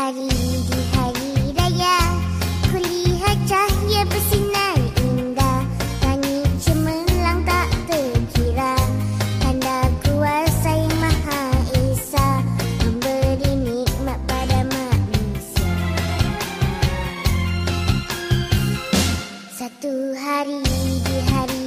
hari di hari raya. Kulihat cahaya bersinar indah. Langit cemerlang tak terkira. Tanda kuasa yang maha Esa. Memberi nikmat pada manusia. Satu hari di hari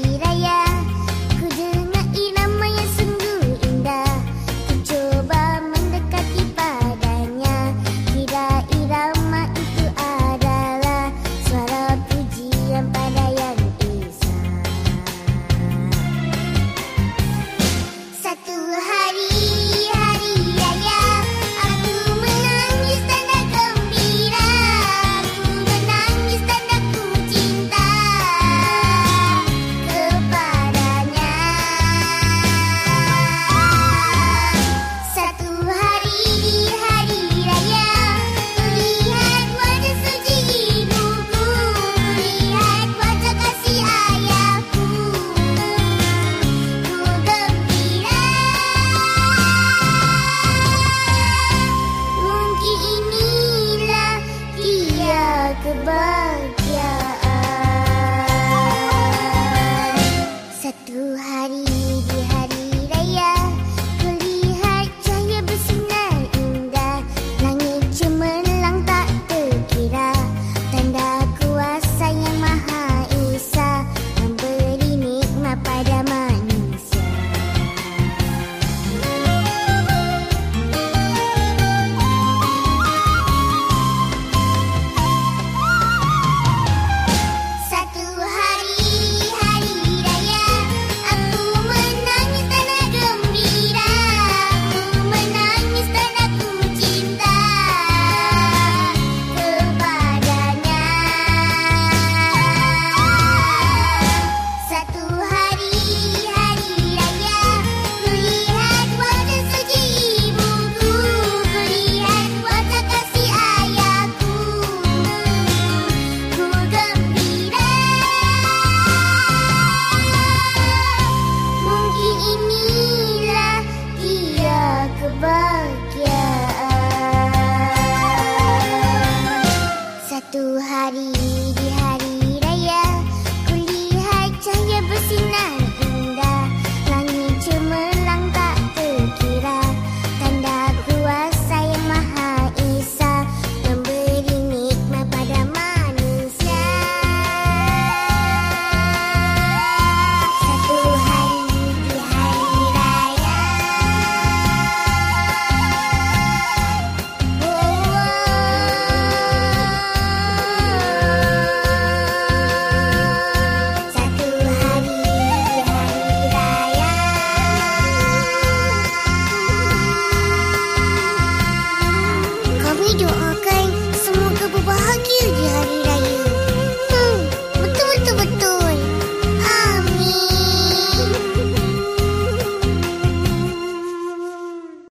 me.